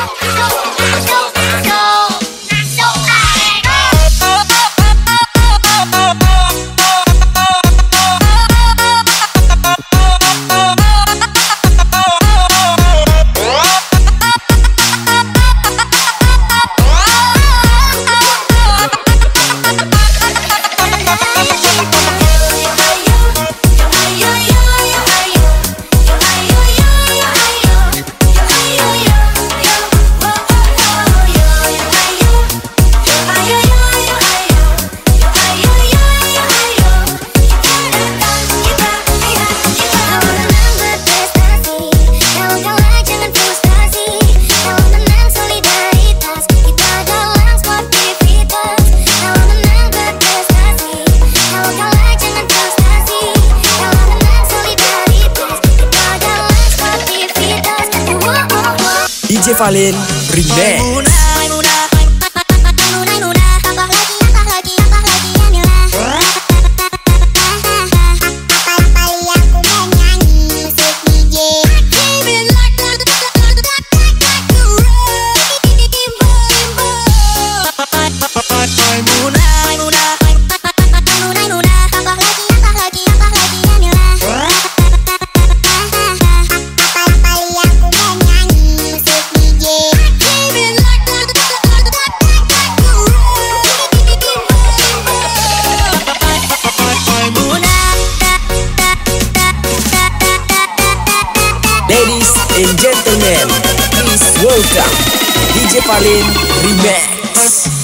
go, go. DJ Valen Remix Cepalino Remix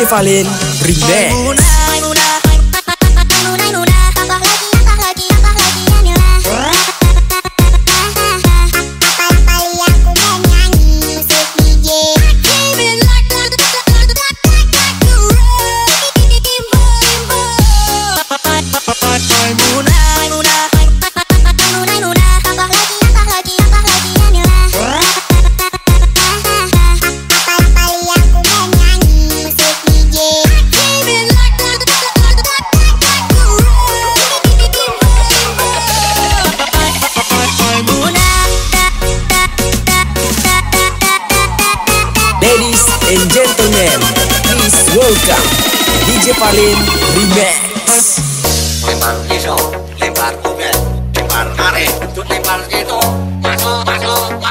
Valen Remix Valin Remix Lempar pisau, lempar kuda, lempar karet, untuk lempar itu masuk, masuk,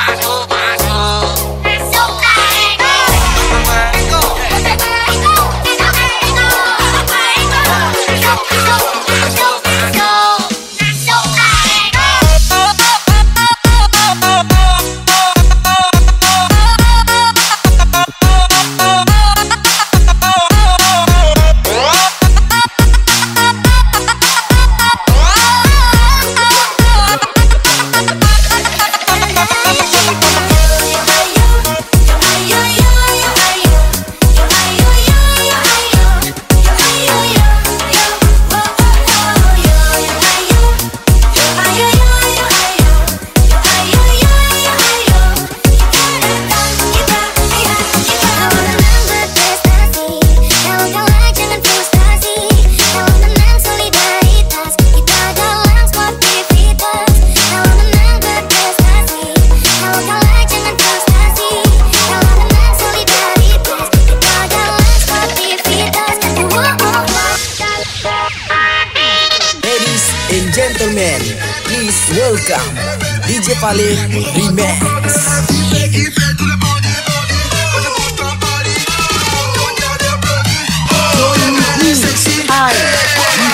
DJ Falei Remix.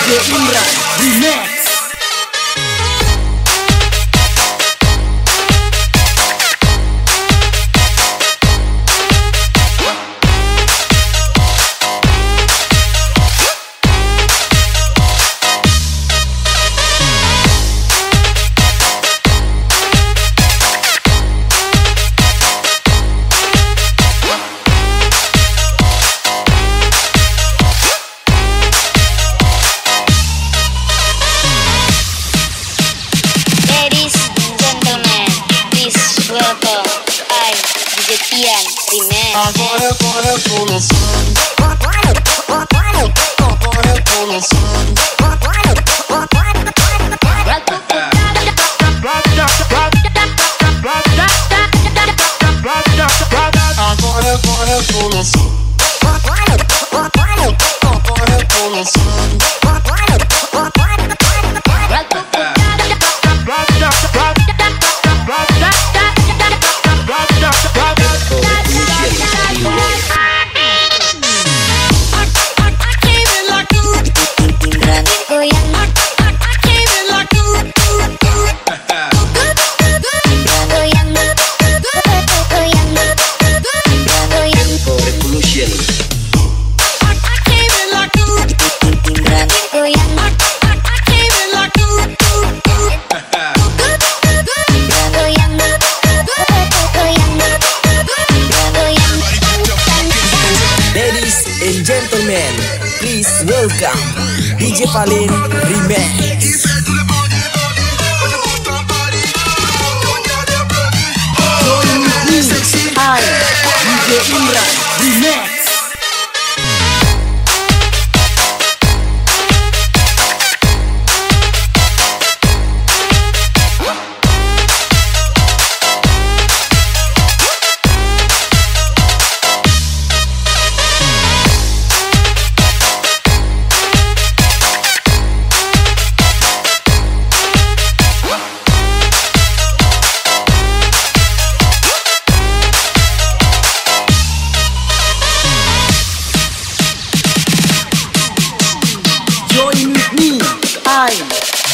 DJ Imra Remix. DJ Fallen Remix. I, DJ Imran.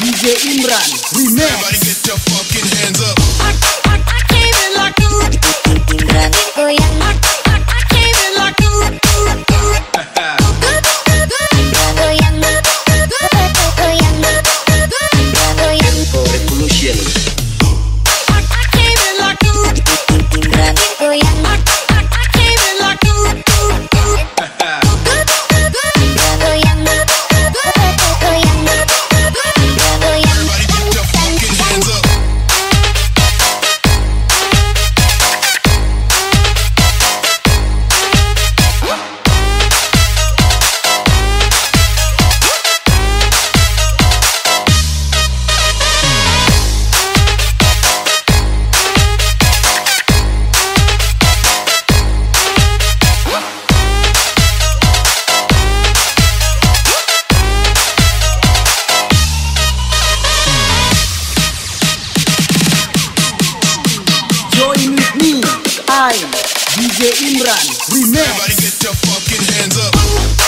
DJ Imran remember. Everybody get your fucking hands up. Like a... Oh up.